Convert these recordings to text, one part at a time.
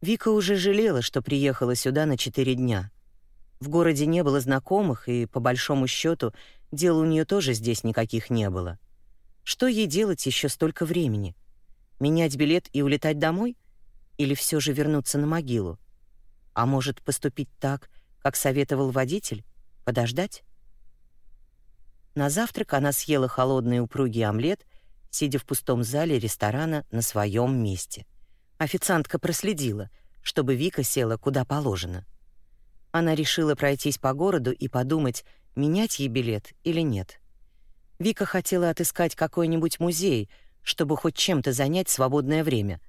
Вика уже жалела, что приехала сюда на четыре дня. В городе не было знакомых, и, по большому счету, дел у нее тоже здесь никаких не было. Что ей делать еще столько времени? Менять билет и улетать домой? Или все же вернуться на могилу? А может, поступить так, как советовал водитель? Подождать? На завтрак она съела холодный упругий омлет, сидя в пустом зале ресторана на своем месте. Официантка проследила, чтобы Вика села куда положено. Она решила пройтись по городу и подумать, менять ей билет или нет. Вика хотела отыскать какой-нибудь музей, чтобы хоть чем-то занять свободное время.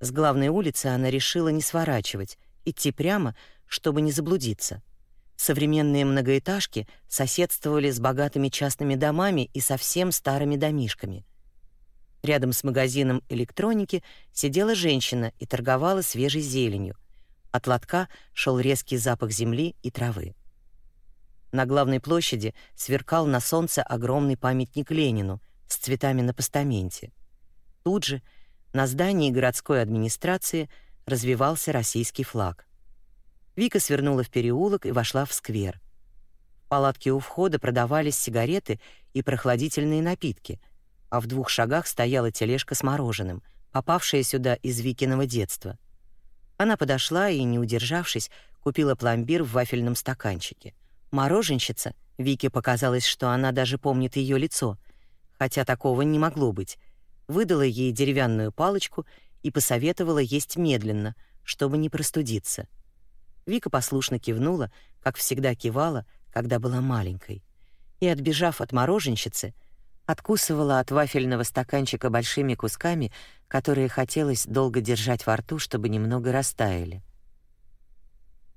С главной улицы она решила не сворачивать, идти прямо, чтобы не заблудиться. Современные многоэтажки соседствовали с богатыми частными домами и совсем старыми домишками. Рядом с магазином электроники сидела женщина и торговала свежей зеленью. От лотка шел резкий запах земли и травы. На главной площади сверкал на солнце огромный памятник Ленину с цветами на постаменте. Тут же на здании городской администрации развивался российский флаг. Вика свернула в переулок и вошла в сквер. В палатке у входа продавались сигареты и прохладительные напитки, а в двух шагах стояла тележка с мороженым, попавшая сюда из Викиного детства. Она подошла и, не удержавшись, купила пломбир в вафельном стаканчике. Мороженщица, Вике показалось, что она даже помнит ее лицо, хотя такого не могло быть, выдала ей деревянную палочку и посоветовала есть медленно, чтобы не простудиться. Вика послушно кивнула, как всегда кивала, когда была маленькой, и, отбежав от мороженщицы, откусывала от вафельного стаканчика большими кусками, которые хотелось долго держать во рту, чтобы немного растаяли.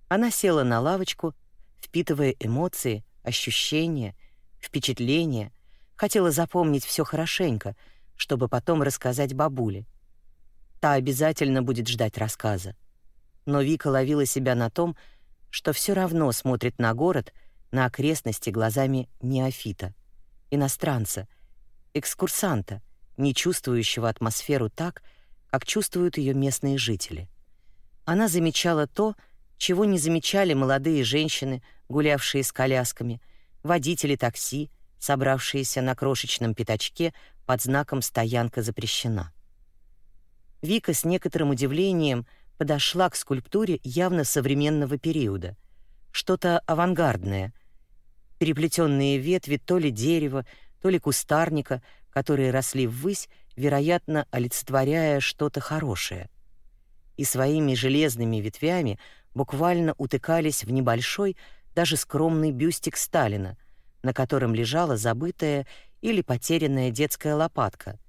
Она села на лавочку, впитывая эмоции, ощущения, впечатления, хотела запомнить все хорошенько, чтобы потом рассказать бабуле. Та обязательно будет ждать рассказа. Но Вика ловила себя на том, что все равно смотрит на город, на окрестности глазами неофита, иностранца, экскурсанта, не чувствующего атмосферу так, как чувствуют ее местные жители. Она замечала то, чего не замечали молодые женщины, гулявшие с колясками, водители такси, собравшиеся на крошечном пятачке под знаком «Стоянка запрещена». Вика с некоторым удивлением подошла к скульптуре явно современного периода. Что-то авангардное. Переплетенные ветви то ли дерева, то ли кустарника — которые росли ввысь, вероятно, олицетворяя что-то хорошее. И своими железными ветвями буквально утыкались в небольшой, даже скромный бюстик Сталина, на котором лежала забытая или потерянная детская лопатка.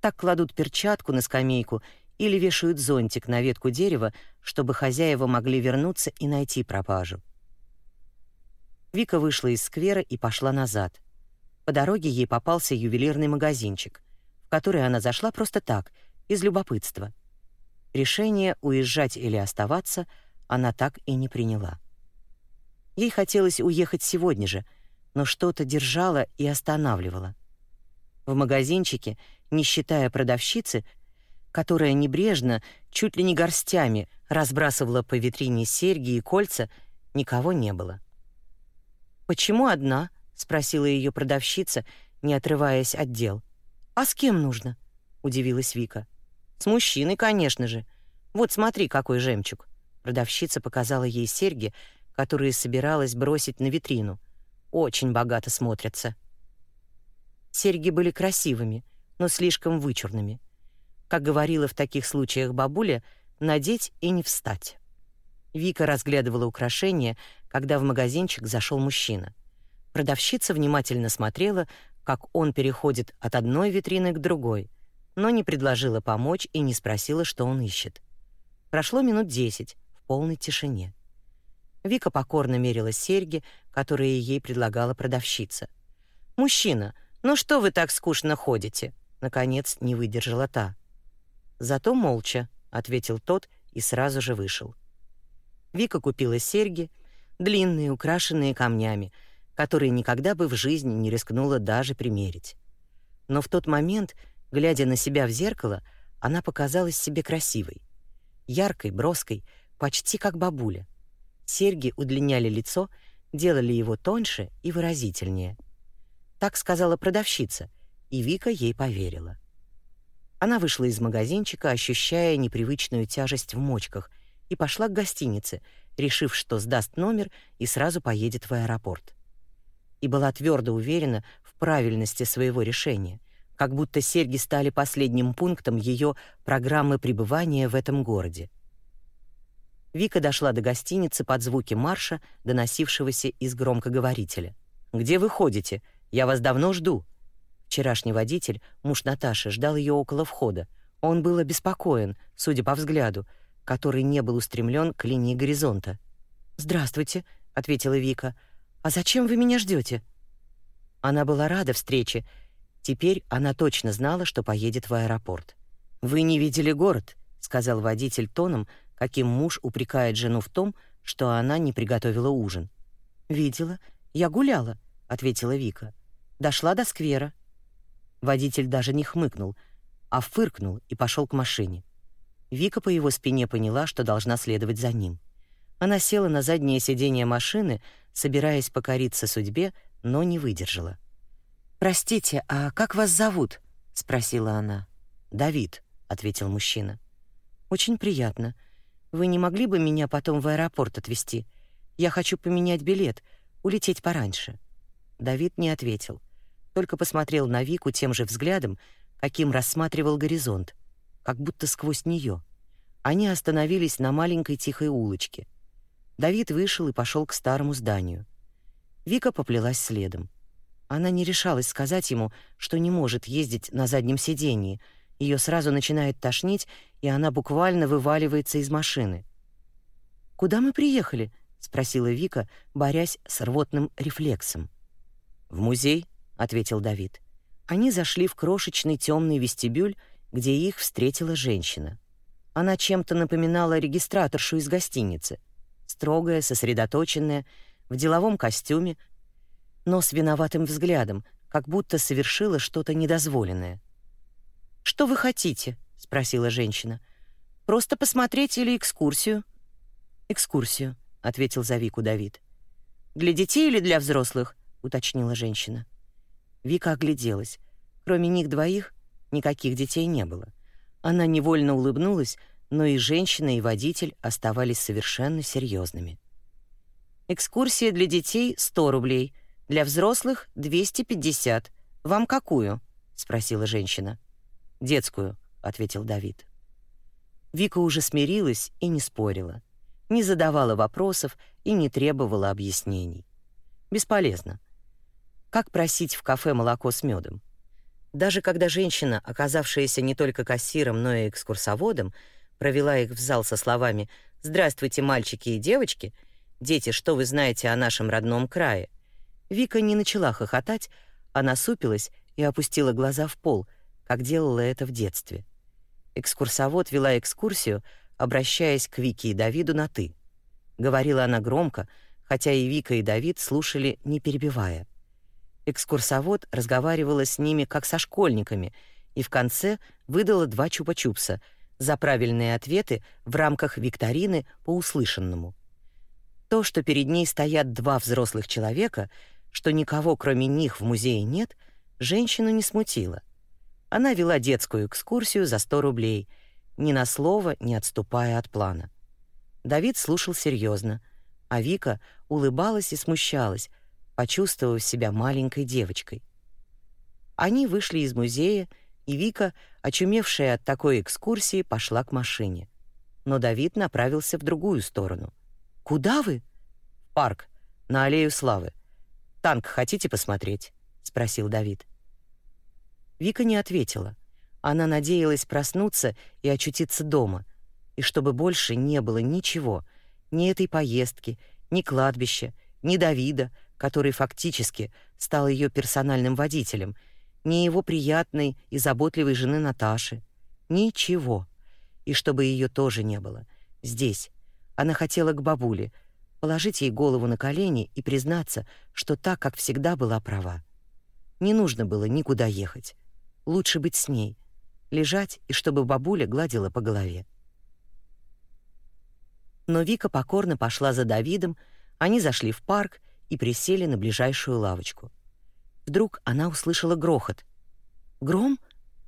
Так кладут перчатку на скамейку или вешают зонтик на ветку дерева, чтобы хозяева могли вернуться и найти пропажу. Вика вышла из сквера и пошла назад — по дороге ей попался ювелирный магазинчик, в который она зашла просто так, из любопытства. Решение уезжать или оставаться она так и не приняла. Ей хотелось уехать сегодня же, но что-то держало и останавливало. В магазинчике, не считая продавщицы, которая небрежно, чуть ли не горстями, разбрасывала по витрине серьги и кольца, никого не было. «Почему одна?» Спросила ее продавщица, не отрываясь от дел. А с кем нужно? удивилась Вика. С мужчиной, конечно же. Вот смотри, какой жемчуг. Продавщица показала ей серьги, которые собиралась бросить на витрину. Очень богато смотрятся. Серьги были красивыми, но слишком вычурными. Как говорила в таких случаях бабуля, надеть и не встать. Вика разглядывала украшения, когда в магазинчик зашел мужчина. Продавщица внимательно смотрела, как он переходит от одной витрины к другой, но не предложила помочь и не спросила, что он ищет. Прошло минут десять в полной тишине. Вика покорно мерила серьги, которые ей предлагала продавщица. «Мужчина, ну что вы так скучно ходите?» Наконец не выдержала та. «Зато молча», — ответил тот и сразу же вышел. Вика купила серьги, длинные, украшенные камнями, которые никогда бы в жизни не рискнула даже примерить. Но в тот момент, глядя на себя в зеркало, она показалась себе красивой. яркой, броской, почти как бабуля. Серьги удлиняли лицо, делали его тоньше и выразительнее. Так сказала продавщица, и Вика ей поверила. Она вышла из магазинчика, ощущая непривычную тяжесть в мочках, и пошла к гостинице, решив, что сдаст номер и сразу поедет в аэропорт. И была твердо уверена в правильности своего решения, как будто серьги стали последним пунктом ее программы пребывания в этом городе. Вика дошла до гостиницы под звуки марша, доносившегося из громкоговорителя. «Где вы ходите? Я вас давно жду». Вчерашний водитель, муж Наташи, ждал ее около входа. Он был обеспокоен, судя по взгляду, который не был устремлен к линии горизонта. «Здравствуйте», — ответила Вика. «А зачем вы меня ждете? Она была рада встрече. Теперь она точно знала, что поедет в аэропорт. «Вы не видели город», — сказал водитель тоном, каким муж упрекает жену в том, что она не приготовила ужин. «Видела. Я гуляла», — ответила Вика. «Дошла до сквера». Водитель даже не хмыкнул, а фыркнул и пошел к машине. Вика по его спине поняла, что должна следовать за ним. Она села на заднее сиденье машины, собираясь покориться судьбе, но не выдержала. «Простите, а как вас зовут?» — спросила она. «Давид», — ответил мужчина. «Очень приятно. Вы не могли бы меня потом в аэропорт отвезти? Я хочу поменять билет, улететь пораньше». Давид не ответил, только посмотрел на Вику тем же взглядом, каким рассматривал горизонт как будто сквозь нее. Они остановились на маленькой тихой улочке. Давид вышел и пошел к старому зданию. Вика поплелась следом. Она не решалась сказать ему, что не может ездить на заднем сидении. Ее сразу начинает тошнить, и она буквально вываливается из машины. «Куда мы приехали?» — спросила Вика, борясь с рвотным рефлексом. «В музей», — ответил Давид. Они зашли в крошечный темный вестибюль где их встретила женщина. Она чем-то напоминала регистраторшу из гостиницы. Строгая, сосредоточенная, в деловом костюме, но с виноватым взглядом, как будто совершила что-то недозволенное. «Что вы хотите?» — спросила женщина. «Просто посмотреть или экскурсию?» «Экскурсию», — ответил за Вику Давид. «Для детей или для взрослых?» — уточнила женщина. Вика огляделась. Кроме них двоих Никаких детей не было. Она невольно улыбнулась, но и женщина, и водитель оставались совершенно серьезными. Экскурсия для детей 100 рублей, для взрослых 250. Вам какую? спросила женщина. Детскую, ответил Давид. Вика уже смирилась и не спорила, не задавала вопросов и не требовала объяснений. Бесполезно. Как просить в кафе молоко с медом? Даже когда женщина, оказавшаяся не только кассиром, но и экскурсоводом, провела их в зал со словами «Здравствуйте, мальчики и девочки! Дети, что вы знаете о нашем родном крае?» Вика не начала хохотать, а насупилась и опустила глаза в пол, как делала это в детстве. Экскурсовод вела экскурсию, обращаясь к Вике и Давиду на «ты». Говорила она громко, хотя и Вика, и Давид слушали, не перебивая. Экскурсовод разговаривала с ними как со школьниками и в конце выдала два чупа-чупса за правильные ответы в рамках викторины по услышанному. То, что перед ней стоят два взрослых человека, что никого кроме них в музее нет, женщину не смутило. Она вела детскую экскурсию за 100 рублей, ни на слово не отступая от плана. Давид слушал серьезно, а Вика улыбалась и смущалась, почувствовав себя маленькой девочкой. Они вышли из музея, и Вика, очумевшая от такой экскурсии, пошла к машине. Но Давид направился в другую сторону. «Куда вы?» «В парк, на аллею славы. Танк хотите посмотреть?» — спросил Давид. Вика не ответила. Она надеялась проснуться и очутиться дома, и чтобы больше не было ничего, ни этой поездки, ни кладбища, ни Давида, который фактически стал ее персональным водителем, ни его приятной и заботливой жены Наташи. Ничего. И чтобы ее тоже не было. Здесь. Она хотела к бабуле, положить ей голову на колени и признаться, что так, как всегда, была права. Не нужно было никуда ехать. Лучше быть с ней. Лежать, и чтобы бабуля гладила по голове. Но Вика покорно пошла за Давидом, они зашли в парк и присели на ближайшую лавочку. Вдруг она услышала грохот. «Гром?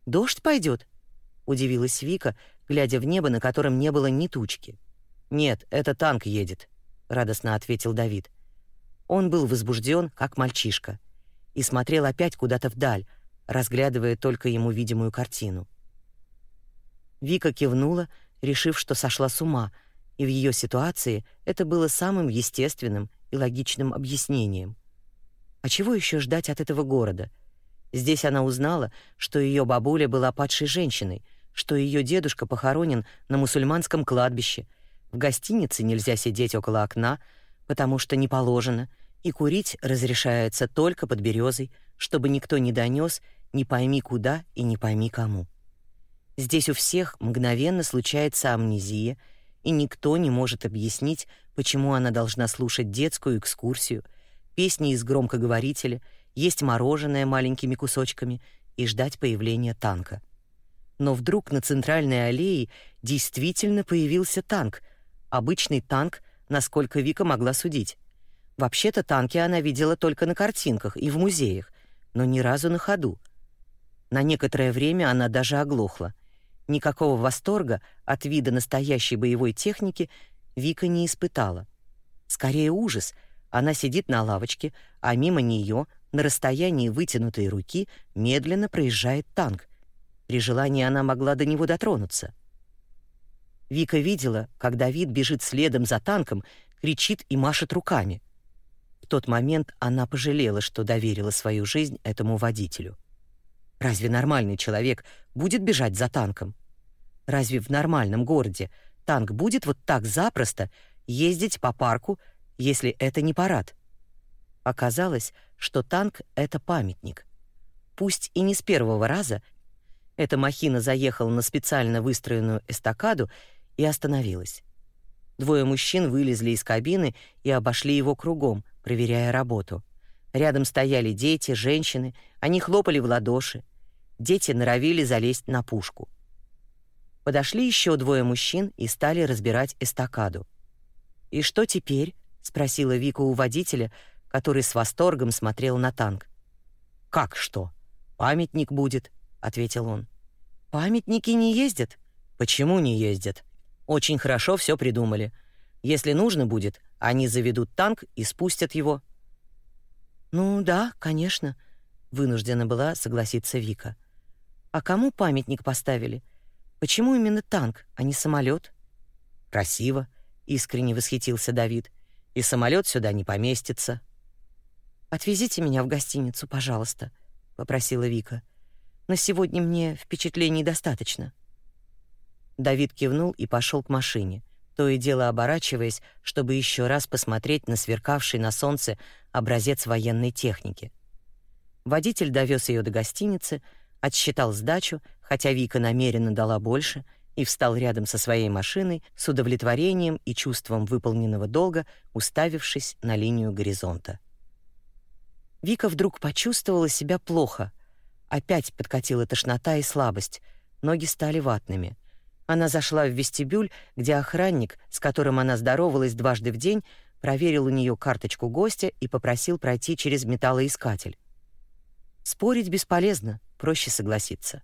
Дождь пойдет?» — удивилась Вика, глядя в небо, на котором не было ни тучки. «Нет, это танк едет», — радостно ответил Давид. Он был возбужден, как мальчишка, и смотрел опять куда-то вдаль, разглядывая только ему видимую картину. Вика кивнула, решив, что сошла с ума, и в ее ситуации это было самым естественным и логичным объяснением. А чего еще ждать от этого города? Здесь она узнала, что ее бабуля была падшей женщиной, что ее дедушка похоронен на мусульманском кладбище — в гостинице нельзя сидеть около окна, потому что не положено, и курить разрешается только под березой, чтобы никто не донес не пойми куда и не пойми кому. Здесь у всех мгновенно случается амнезия, и никто не может объяснить, почему она должна слушать детскую экскурсию, песни из громкоговорителя, есть мороженое маленькими кусочками и ждать появления танка. Но вдруг на центральной аллее действительно появился танк, Обычный танк, насколько Вика могла судить. Вообще-то танки она видела только на картинках и в музеях, но ни разу на ходу. На некоторое время она даже оглохла. Никакого восторга от вида настоящей боевой техники Вика не испытала. Скорее ужас. Она сидит на лавочке, а мимо нее, на расстоянии вытянутой руки, медленно проезжает танк. При желании она могла до него дотронуться. Вика видела, как Давид бежит следом за танком, кричит и машет руками. В тот момент она пожалела, что доверила свою жизнь этому водителю. Разве нормальный человек будет бежать за танком? Разве в нормальном городе танк будет вот так запросто ездить по парку, если это не парад? Оказалось, что танк — это памятник. Пусть и не с первого раза, эта махина заехала на специально выстроенную эстакаду и остановилась. Двое мужчин вылезли из кабины и обошли его кругом, проверяя работу. Рядом стояли дети, женщины, они хлопали в ладоши. Дети норовили залезть на пушку. Подошли еще двое мужчин и стали разбирать эстакаду. «И что теперь?» — спросила Вика у водителя, который с восторгом смотрел на танк. «Как что? Памятник будет», — ответил он. «Памятники не ездят?» «Почему не ездят?» Очень хорошо все придумали. Если нужно будет, они заведут танк и спустят его. Ну да, конечно, вынуждена была согласиться Вика. А кому памятник поставили? Почему именно танк, а не самолет? Красиво, искренне восхитился Давид. И самолет сюда не поместится. Отвезите меня в гостиницу, пожалуйста, попросила Вика. На сегодня мне впечатлений достаточно. Давид кивнул и пошел к машине, то и дело оборачиваясь, чтобы еще раз посмотреть на сверкавший на солнце образец военной техники. Водитель довез ее до гостиницы, отсчитал сдачу, хотя Вика намеренно дала больше, и встал рядом со своей машиной с удовлетворением и чувством выполненного долга, уставившись на линию горизонта. Вика вдруг почувствовала себя плохо. Опять подкатила тошнота и слабость, ноги стали ватными. Она зашла в вестибюль, где охранник, с которым она здоровалась дважды в день, проверил у нее карточку гостя и попросил пройти через металлоискатель. Спорить бесполезно, проще согласиться.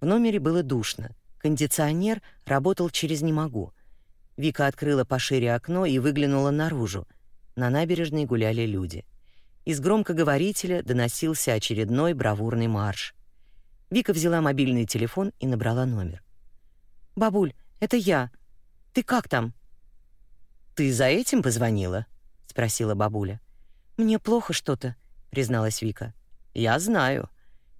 В номере было душно. Кондиционер работал через «не могу». Вика открыла пошире окно и выглянула наружу. На набережной гуляли люди. Из громкоговорителя доносился очередной бравурный марш. Вика взяла мобильный телефон и набрала номер. «Бабуль, это я. Ты как там?» «Ты за этим позвонила?» — спросила бабуля. «Мне плохо что-то», — призналась Вика. «Я знаю.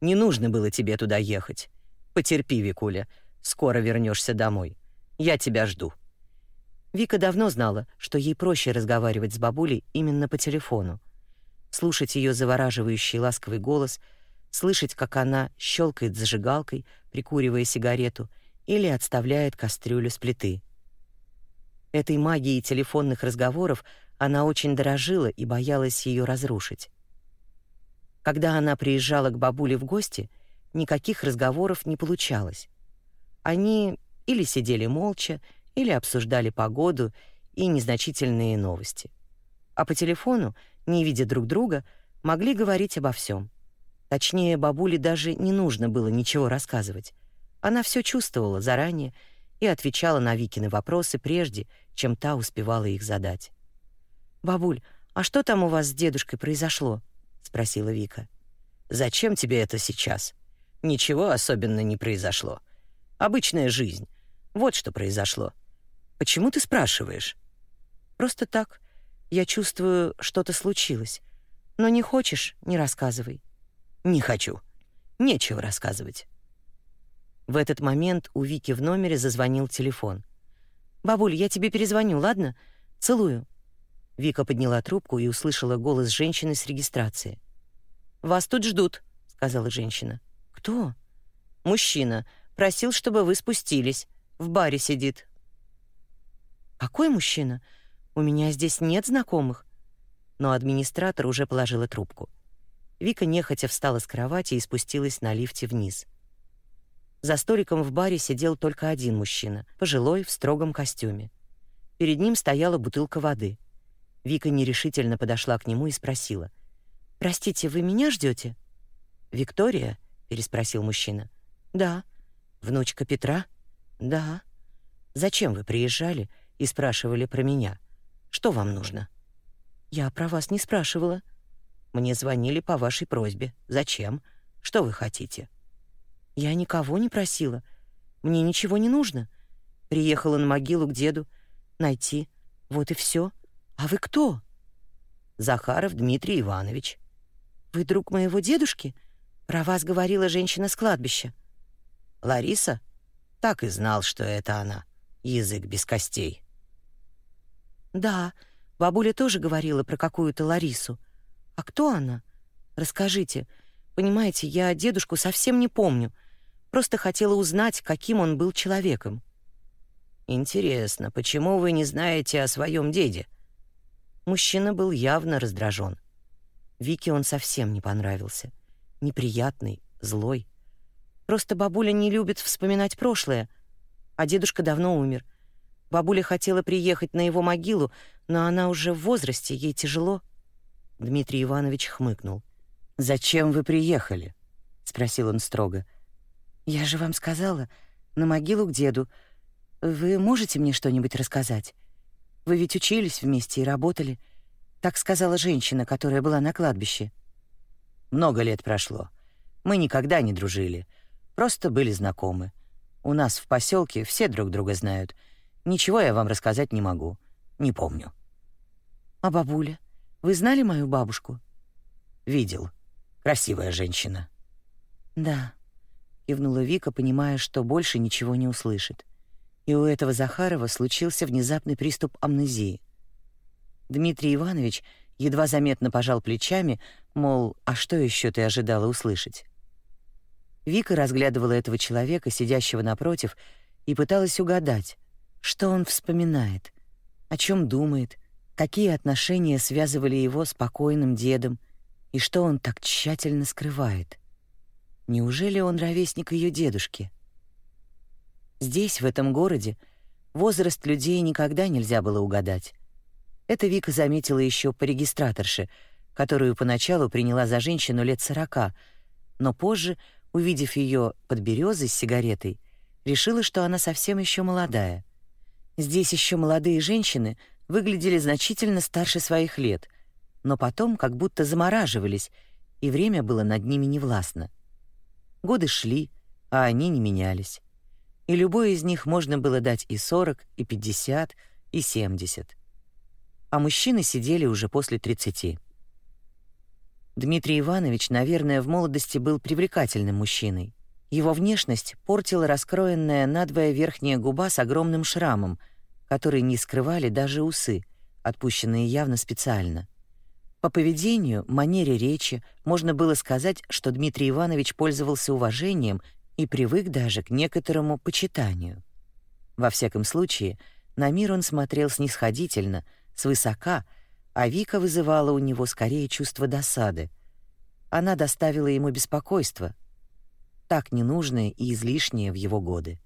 Не нужно было тебе туда ехать. Потерпи, Викуля, скоро вернешься домой. Я тебя жду». Вика давно знала, что ей проще разговаривать с бабулей именно по телефону. Слушать ее завораживающий ласковый голос, слышать, как она щелкает зажигалкой, прикуривая сигарету — или отставляет кастрюлю с плиты. Этой магией телефонных разговоров она очень дорожила и боялась ее разрушить. Когда она приезжала к бабуле в гости, никаких разговоров не получалось. Они или сидели молча, или обсуждали погоду и незначительные новости. А по телефону, не видя друг друга, могли говорить обо всем. Точнее, бабуле даже не нужно было ничего рассказывать. Она все чувствовала заранее и отвечала на Викины вопросы прежде, чем та успевала их задать. «Бабуль, а что там у вас с дедушкой произошло?» — спросила Вика. «Зачем тебе это сейчас? Ничего особенно не произошло. Обычная жизнь. Вот что произошло. Почему ты спрашиваешь?» «Просто так. Я чувствую, что-то случилось. Но не хочешь — не рассказывай». «Не хочу. Нечего рассказывать». В этот момент у Вики в номере зазвонил телефон. «Бабуль, я тебе перезвоню, ладно? Целую». Вика подняла трубку и услышала голос женщины с регистрации. «Вас тут ждут», — сказала женщина. «Кто?» «Мужчина. Просил, чтобы вы спустились. В баре сидит». «Какой мужчина? У меня здесь нет знакомых». Но администратор уже положила трубку. Вика нехотя встала с кровати и спустилась на лифте вниз. За столиком в баре сидел только один мужчина, пожилой, в строгом костюме. Перед ним стояла бутылка воды. Вика нерешительно подошла к нему и спросила: "Простите, вы меня ждете? "Виктория?" переспросил мужчина. "Да. Внучка Петра?" "Да. Зачем вы приезжали и спрашивали про меня? Что вам нужно?" "Я про вас не спрашивала. Мне звонили по вашей просьбе. Зачем? Что вы хотите?" Я никого не просила. Мне ничего не нужно. Приехала на могилу к деду найти. Вот и все. А вы кто? Захаров Дмитрий Иванович. Вы друг моего дедушки? Про вас говорила женщина с кладбища. Лариса? Так и знал, что это она. Язык без костей. Да, бабуля тоже говорила про какую-то Ларису. А кто она? Расскажите. Понимаете, я дедушку совсем не помню. Просто хотела узнать, каким он был человеком. Интересно, почему вы не знаете о своем деде? Мужчина был явно раздражен. Вике он совсем не понравился. Неприятный, злой. Просто бабуля не любит вспоминать прошлое, а дедушка давно умер. Бабуля хотела приехать на его могилу, но она уже в возрасте, ей тяжело. Дмитрий Иванович хмыкнул. «Зачем вы приехали?» — спросил он строго. Я же вам сказала, на могилу к деду. Вы можете мне что-нибудь рассказать? Вы ведь учились вместе и работали. Так сказала женщина, которая была на кладбище. Много лет прошло. Мы никогда не дружили, просто были знакомы. У нас в поселке все друг друга знают. Ничего я вам рассказать не могу. Не помню. А бабуля? Вы знали мою бабушку? Видел. Красивая женщина. Да кивнула Вика, понимая, что больше ничего не услышит. И у этого Захарова случился внезапный приступ амнезии. Дмитрий Иванович едва заметно пожал плечами, мол, а что еще ты ожидала услышать? Вика разглядывала этого человека, сидящего напротив, и пыталась угадать, что он вспоминает, о чем думает, какие отношения связывали его с покойным дедом и что он так тщательно скрывает. Неужели он ровесник ее дедушки? Здесь, в этом городе, возраст людей никогда нельзя было угадать. Это Вика заметила еще по регистраторше, которую поначалу приняла за женщину лет сорока, но позже, увидев ее под березой с сигаретой, решила, что она совсем еще молодая. Здесь еще молодые женщины выглядели значительно старше своих лет, но потом как будто замораживались, и время было над ними невластно. Годы шли, а они не менялись. И любой из них можно было дать и 40, и 50, и 70. А мужчины сидели уже после 30. Дмитрий Иванович, наверное, в молодости был привлекательным мужчиной. Его внешность портила раскроенная надвое верхняя губа с огромным шрамом, который не скрывали даже усы, отпущенные явно специально. По поведению, манере речи можно было сказать, что Дмитрий Иванович пользовался уважением и привык даже к некоторому почитанию. Во всяком случае, на мир он смотрел снисходительно, свысока, а Вика вызывала у него скорее чувство досады. Она доставила ему беспокойство, так ненужное и излишнее в его годы.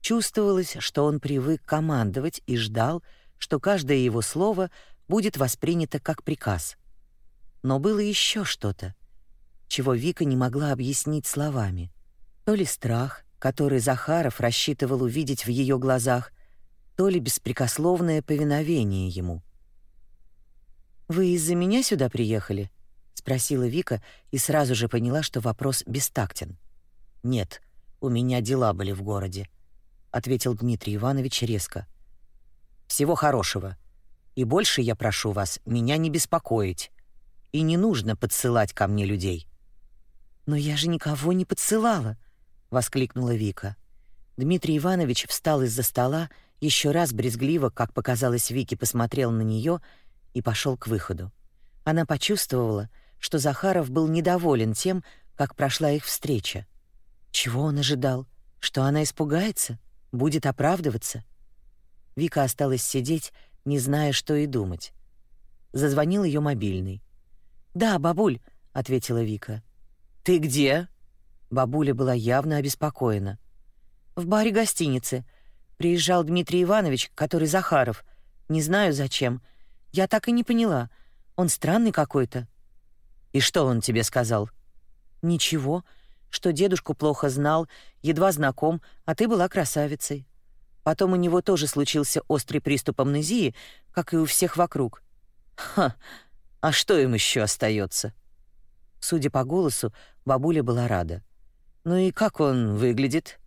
Чувствовалось, что он привык командовать и ждал, что каждое его слово будет воспринято как приказ. Но было еще что-то, чего Вика не могла объяснить словами. То ли страх, который Захаров рассчитывал увидеть в ее глазах, то ли беспрекословное повиновение ему. «Вы из-за меня сюда приехали?» — спросила Вика и сразу же поняла, что вопрос бестактен. «Нет, у меня дела были в городе», — ответил Дмитрий Иванович резко. «Всего хорошего. И больше я прошу вас меня не беспокоить. И не нужно подсылать ко мне людей». «Но я же никого не подсылала», — воскликнула Вика. Дмитрий Иванович встал из-за стола, еще раз брезгливо, как показалось Вике, посмотрел на нее и пошел к выходу. Она почувствовала, что Захаров был недоволен тем, как прошла их встреча. Чего он ожидал? Что она испугается? Будет оправдываться? Вика осталась сидеть, не зная, что и думать. Зазвонил ее мобильный. «Да, бабуль», — ответила Вика. «Ты где?» Бабуля была явно обеспокоена. «В баре гостиницы. Приезжал Дмитрий Иванович, который Захаров. Не знаю, зачем. Я так и не поняла. Он странный какой-то». «И что он тебе сказал?» «Ничего что дедушку плохо знал, едва знаком, а ты была красавицей. Потом у него тоже случился острый приступ амнезии, как и у всех вокруг. Ха, а что им еще остается? Судя по голосу, бабуля была рада. Ну и как он выглядит?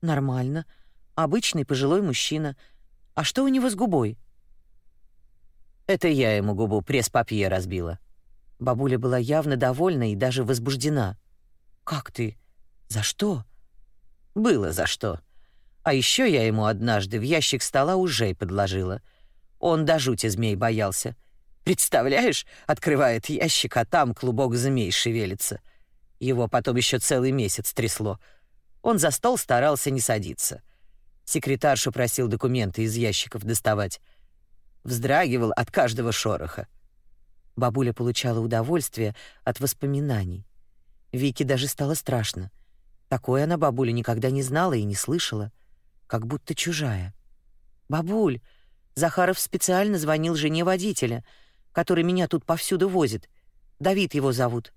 Нормально. Обычный пожилой мужчина. А что у него с губой? Это я ему губу пресс-папье разбила. Бабуля была явно довольна и даже возбуждена. «Как ты? За что?» «Было за что. А еще я ему однажды в ящик стола ужей подложила. Он до жути змей боялся. Представляешь, открывает ящик, а там клубок змей шевелится. Его потом еще целый месяц трясло. Он за стол старался не садиться. Секретаршу просил документы из ящиков доставать. Вздрагивал от каждого шороха. Бабуля получала удовольствие от воспоминаний. Вике даже стало страшно. Такое она бабуля никогда не знала и не слышала, как будто чужая. «Бабуль, Захаров специально звонил жене водителя, который меня тут повсюду возит. Давид его зовут.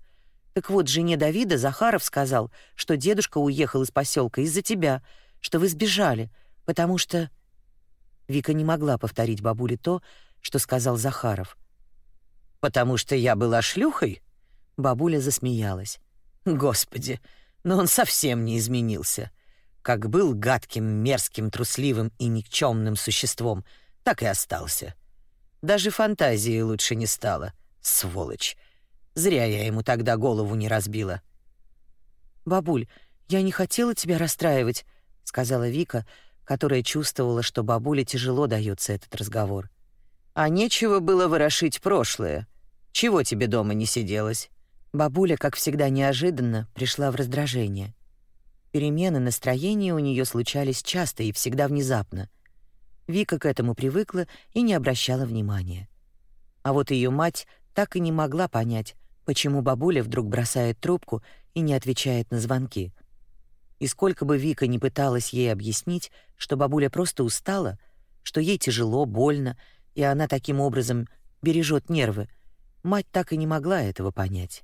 Так вот, жене Давида Захаров сказал, что дедушка уехал из поселка из-за тебя, что вы сбежали, потому что...» Вика не могла повторить бабуле то, что сказал Захаров. «Потому что я была шлюхой?» Бабуля засмеялась. Господи, но он совсем не изменился. Как был гадким, мерзким, трусливым и никчемным существом, так и остался. Даже фантазии лучше не стало. Сволочь. Зря я ему тогда голову не разбила. «Бабуль, я не хотела тебя расстраивать», — сказала Вика, которая чувствовала, что бабуле тяжело дается этот разговор. «А нечего было ворошить прошлое. Чего тебе дома не сиделось?» Бабуля, как всегда неожиданно, пришла в раздражение. Перемены настроения у нее случались часто и всегда внезапно. Вика к этому привыкла и не обращала внимания. А вот ее мать так и не могла понять, почему бабуля вдруг бросает трубку и не отвечает на звонки. И сколько бы Вика ни пыталась ей объяснить, что бабуля просто устала, что ей тяжело, больно, и она таким образом бережет нервы, мать так и не могла этого понять.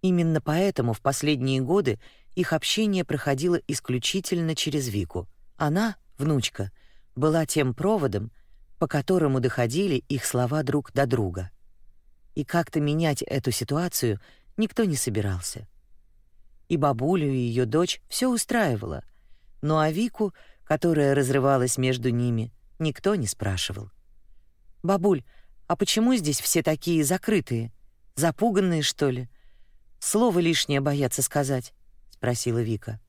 Именно поэтому в последние годы их общение проходило исключительно через Вику. Она, внучка, была тем проводом, по которому доходили их слова друг до друга. И как-то менять эту ситуацию никто не собирался. И бабулю, и ее дочь все устраивало, но а Вику, которая разрывалась между ними, никто не спрашивал. «Бабуль, а почему здесь все такие закрытые? Запуганные, что ли?» Слово лишнее боятся сказать, спросила Вика.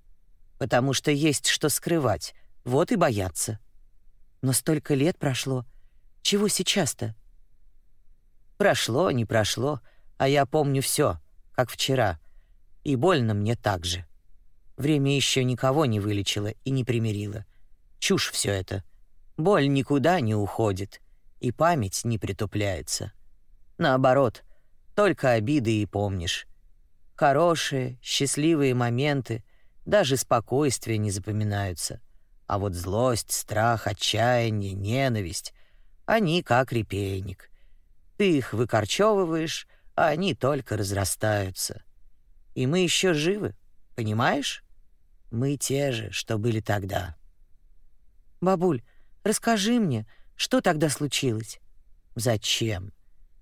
Потому что есть что скрывать. Вот и боятся. Но столько лет прошло. Чего сейчас-то? Прошло, не прошло, а я помню все, как вчера. И больно мне так же. Время еще никого не вылечило и не примирило. Чушь все это. Боль никуда не уходит, и память не притупляется. Наоборот, только обиды и помнишь. Хорошие, счастливые моменты, даже спокойствие не запоминаются. А вот злость, страх, отчаяние, ненависть — они как репейник. Ты их выкорчевываешь, а они только разрастаются. И мы еще живы, понимаешь? Мы те же, что были тогда. Бабуль, расскажи мне, что тогда случилось? Зачем?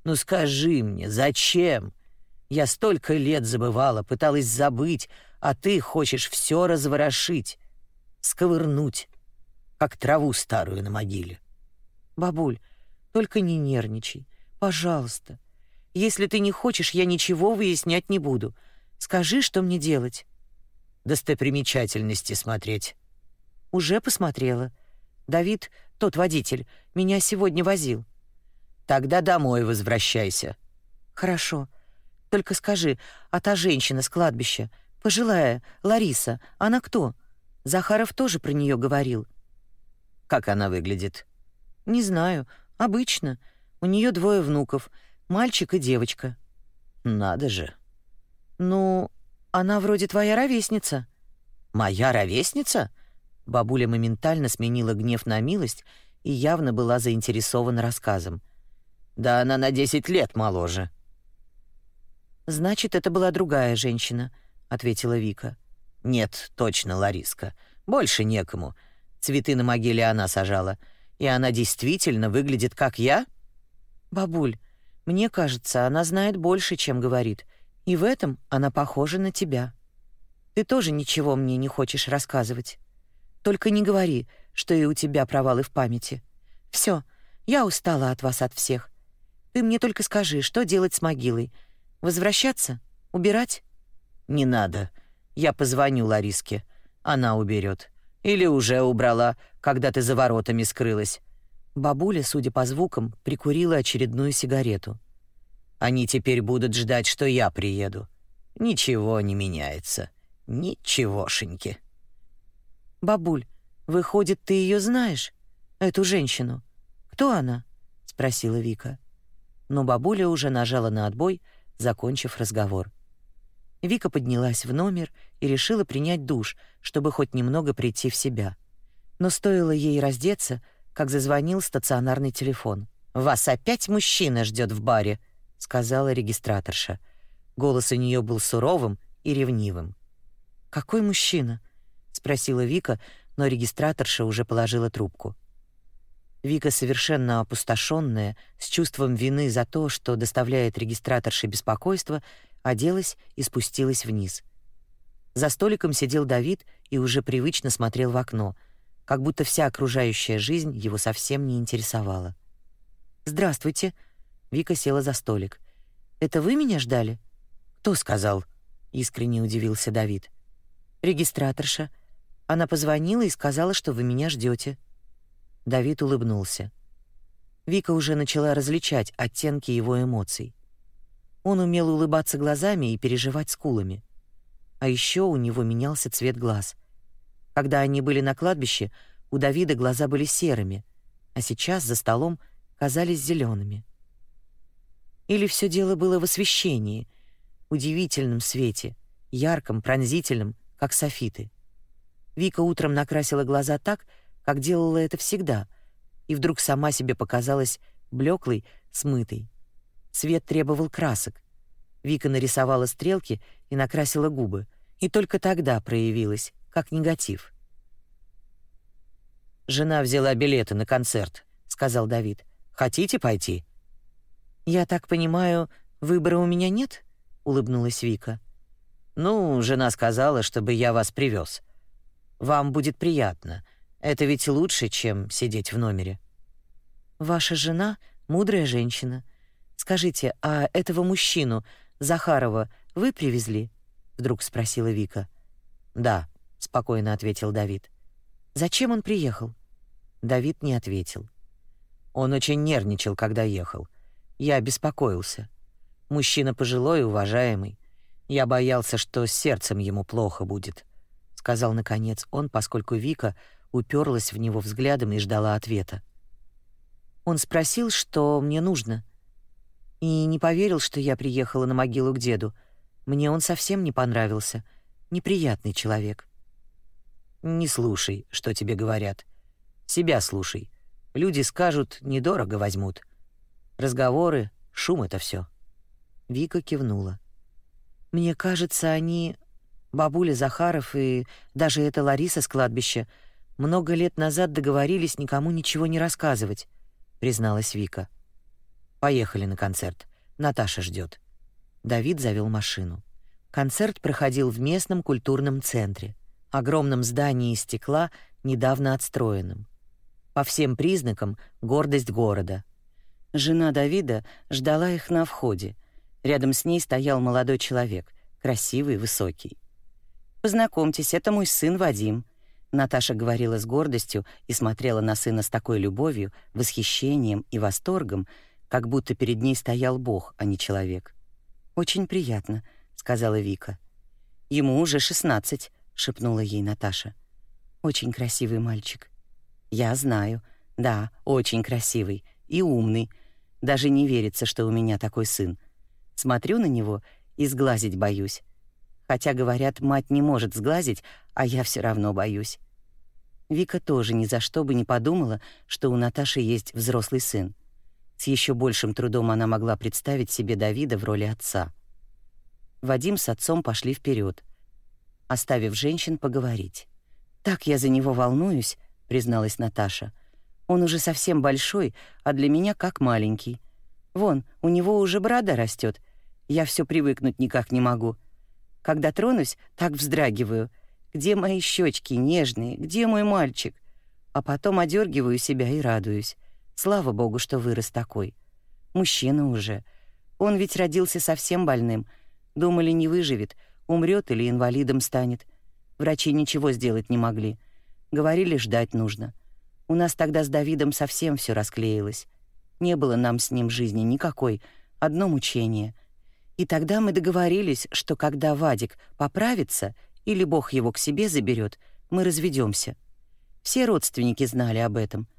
Ну скажи мне, зачем? Я столько лет забывала, пыталась забыть, а ты хочешь все разворошить сковырнуть, как траву старую на могиле. Бабуль, только не нервничай, пожалуйста. Если ты не хочешь, я ничего выяснять не буду. Скажи, что мне делать. Достопримечательности смотреть. Уже посмотрела. Давид, тот водитель, меня сегодня возил. Тогда домой возвращайся. Хорошо. Только скажи, а та женщина с кладбища, пожилая, Лариса, она кто? Захаров тоже про нее говорил. Как она выглядит? Не знаю, обычно. У нее двое внуков, мальчик и девочка. Надо же. Ну, она вроде твоя ровесница. Моя ровесница? Бабуля моментально сменила гнев на милость и явно была заинтересована рассказом. Да она на десять лет моложе. Значит, это была другая женщина, ответила Вика. Нет, точно, Лариска. Больше некому. Цветы на могиле она сажала. И она действительно выглядит как я? Бабуль, мне кажется, она знает больше, чем говорит. И в этом она похожа на тебя. Ты тоже ничего мне не хочешь рассказывать. Только не говори, что и у тебя провалы в памяти. Все, я устала от вас от всех. Ты мне только скажи, что делать с могилой? Возвращаться? Убирать? Не надо. Я позвоню Лариске. Она уберет. Или уже убрала, когда ты за воротами скрылась. Бабуля, судя по звукам, прикурила очередную сигарету. Они теперь будут ждать, что я приеду. Ничего не меняется. Ничегошеньки. Бабуль, выходит, ты ее знаешь? Эту женщину? Кто она? спросила Вика. Но бабуля уже нажала на отбой, закончив разговор. Вика поднялась в номер и решила принять душ, чтобы хоть немного прийти в себя. Но стоило ей раздеться, как зазвонил стационарный телефон. «Вас опять мужчина ждет в баре», — сказала регистраторша. Голос у нее был суровым и ревнивым. «Какой мужчина?» — спросила Вика, но регистраторша уже положила трубку. Вика, совершенно опустошенная, с чувством вины за то, что доставляет регистраторше беспокойство, оделась и спустилась вниз. За столиком сидел Давид и уже привычно смотрел в окно, как будто вся окружающая жизнь его совсем не интересовала. «Здравствуйте», — Вика села за столик. «Это вы меня ждали?» «Кто сказал?» — искренне удивился Давид. «Регистраторша. Она позвонила и сказала, что вы меня ждете. Давид улыбнулся. Вика уже начала различать оттенки его эмоций. Он умел улыбаться глазами и переживать скулами. А еще у него менялся цвет глаз. Когда они были на кладбище, у Давида глаза были серыми, а сейчас за столом казались зелеными. Или все дело было в освещении, удивительном свете, ярком, пронзительном, как софиты. Вика утром накрасила глаза так, как делала это всегда, и вдруг сама себе показалась блеклой, смытой. Свет требовал красок. Вика нарисовала стрелки и накрасила губы, и только тогда проявилась, как негатив. «Жена взяла билеты на концерт», — сказал Давид. «Хотите пойти?» «Я так понимаю, выбора у меня нет?» — улыбнулась Вика. «Ну, жена сказала, чтобы я вас привез. Вам будет приятно. Это ведь лучше, чем сидеть в номере». «Ваша жена — мудрая женщина. Скажите, а этого мужчину, Захарова, вы привезли?» — вдруг спросила Вика. «Да», — спокойно ответил Давид. «Зачем он приехал?» Давид не ответил. Он очень нервничал, когда ехал. Я беспокоился. Мужчина пожилой и уважаемый. Я боялся, что с сердцем ему плохо будет, сказал наконец он, поскольку Вика уперлась в него взглядом и ждала ответа. Он спросил, что мне нужно и не поверил, что я приехала на могилу к деду. Мне он совсем не понравился. Неприятный человек. Не слушай, что тебе говорят. Себя слушай. Люди скажут, недорого возьмут. Разговоры, шум — это все. Вика кивнула. «Мне кажется, они, бабуля Захаров и даже эта Лариса с кладбища, много лет назад договорились никому ничего не рассказывать», — призналась Вика. «Поехали на концерт. Наташа ждет. Давид завел машину. Концерт проходил в местном культурном центре, огромном здании из стекла, недавно отстроенном. По всем признакам гордость города. Жена Давида ждала их на входе. Рядом с ней стоял молодой человек, красивый, высокий. «Познакомьтесь, это мой сын Вадим», Наташа говорила с гордостью и смотрела на сына с такой любовью, восхищением и восторгом, как будто перед ней стоял Бог, а не человек. «Очень приятно», — сказала Вика. «Ему уже шестнадцать», — шепнула ей Наташа. «Очень красивый мальчик». «Я знаю. Да, очень красивый и умный. Даже не верится, что у меня такой сын. Смотрю на него и сглазить боюсь. Хотя, говорят, мать не может сглазить, а я все равно боюсь». Вика тоже ни за что бы не подумала, что у Наташи есть взрослый сын. С еще большим трудом она могла представить себе Давида в роли отца. Вадим с отцом пошли вперед, оставив женщин поговорить. «Так я за него волнуюсь», — призналась Наташа. «Он уже совсем большой, а для меня как маленький. Вон, у него уже борода растет. Я все привыкнуть никак не могу. Когда тронусь, так вздрагиваю. Где мои щечки нежные? Где мой мальчик?» А потом одергиваю себя и радуюсь. Слава богу, что вырос такой. Мужчина уже. Он ведь родился совсем больным. Думали, не выживет, умрет или инвалидом станет. Врачи ничего сделать не могли. Говорили, ждать нужно. У нас тогда с Давидом совсем все расклеилось. Не было нам с ним жизни никакой, одно мучение. И тогда мы договорились, что когда Вадик поправится или Бог его к себе заберет, мы разведемся. Все родственники знали об этом —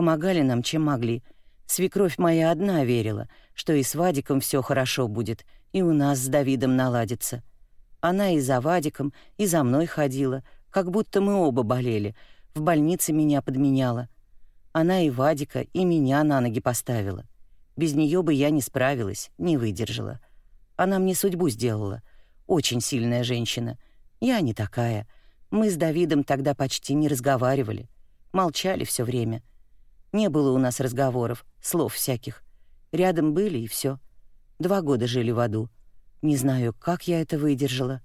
помогали нам, чем могли. Свекровь моя одна верила, что и с Вадиком все хорошо будет, и у нас с Давидом наладится. Она и за Вадиком, и за мной ходила, как будто мы оба болели, в больнице меня подменяла. Она и Вадика, и меня на ноги поставила. Без нее бы я не справилась, не выдержала. Она мне судьбу сделала. Очень сильная женщина. Я не такая. Мы с Давидом тогда почти не разговаривали. Молчали все время. Не было у нас разговоров, слов всяких. Рядом были и все. Два года жили в аду. Не знаю, как я это выдержала.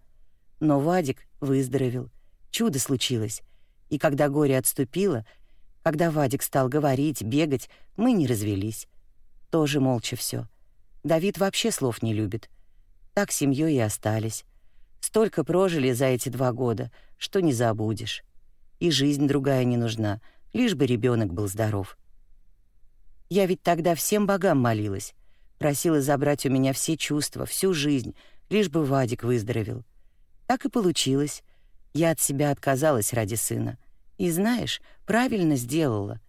Но Вадик выздоровел. Чудо случилось. И когда горе отступило, когда Вадик стал говорить, бегать, мы не развелись. Тоже молча все. Давид вообще слов не любит. Так семьей и остались. Столько прожили за эти два года, что не забудешь. И жизнь другая не нужна — лишь бы ребенок был здоров. Я ведь тогда всем богам молилась, просила забрать у меня все чувства, всю жизнь, лишь бы Вадик выздоровел. Так и получилось. Я от себя отказалась ради сына. И знаешь, правильно сделала.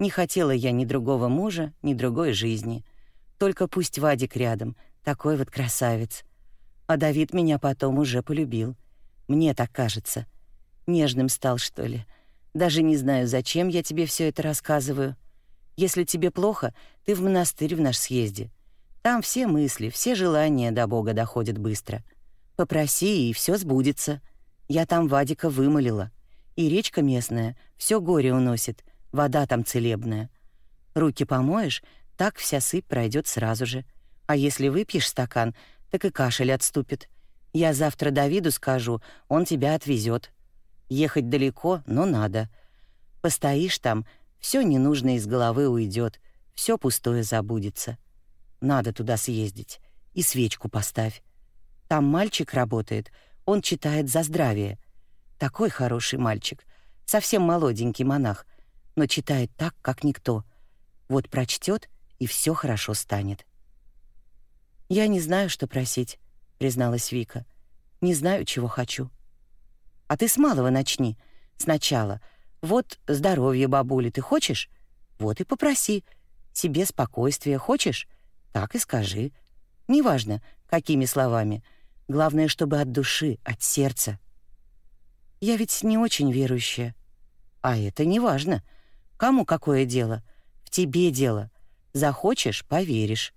Не хотела я ни другого мужа, ни другой жизни. Только пусть Вадик рядом, такой вот красавец. А Давид меня потом уже полюбил. Мне так кажется. Нежным стал, что ли. Даже не знаю, зачем я тебе все это рассказываю. Если тебе плохо, ты в монастырь в наш съезди. Там все мысли, все желания до Бога доходят быстро. Попроси, и все сбудется. Я там Вадика вымолила. И речка местная все горе уносит, вода там целебная. Руки помоешь, так вся сыпь пройдет сразу же. А если выпьешь стакан, так и кашель отступит. Я завтра Давиду скажу, он тебя отвезет. Ехать далеко, но надо. Постоишь там, все ненужное из головы уйдет, все пустое забудется. Надо туда съездить. И свечку поставь. Там мальчик работает, он читает за здравие. Такой хороший мальчик, совсем молоденький монах, но читает так, как никто. Вот прочтет, и все хорошо станет. «Я не знаю, что просить», — призналась Вика. «Не знаю, чего хочу». А ты с малого начни. Сначала. Вот здоровье бабули ты хочешь? Вот и попроси. Себе спокойствие хочешь? Так и скажи. Неважно, какими словами. Главное, чтобы от души, от сердца. Я ведь не очень верующая. А это не важно. Кому какое дело? В тебе дело. Захочешь — поверишь.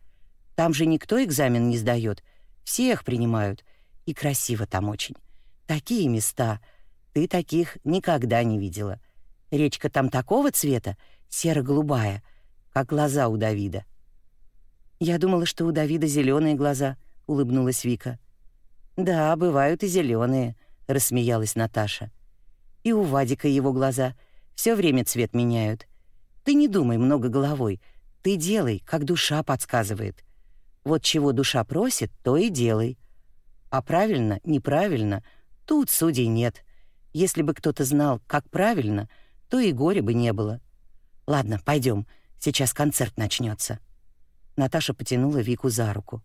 Там же никто экзамен не сдает. Всех принимают. И красиво там очень. Такие места. Ты таких никогда не видела. Речка там такого цвета, серо-голубая, как глаза у Давида. Я думала, что у Давида зеленые глаза, улыбнулась Вика. Да, бывают и зеленые, рассмеялась Наташа. И у Вадика его глаза все время цвет меняют. Ты не думай много головой, ты делай, как душа подсказывает. Вот чего душа просит, то и делай. А правильно, неправильно, тут судей нет. Если бы кто-то знал, как правильно, то и горя бы не было. Ладно, пойдем, сейчас концерт начнется. Наташа потянула Вику за руку.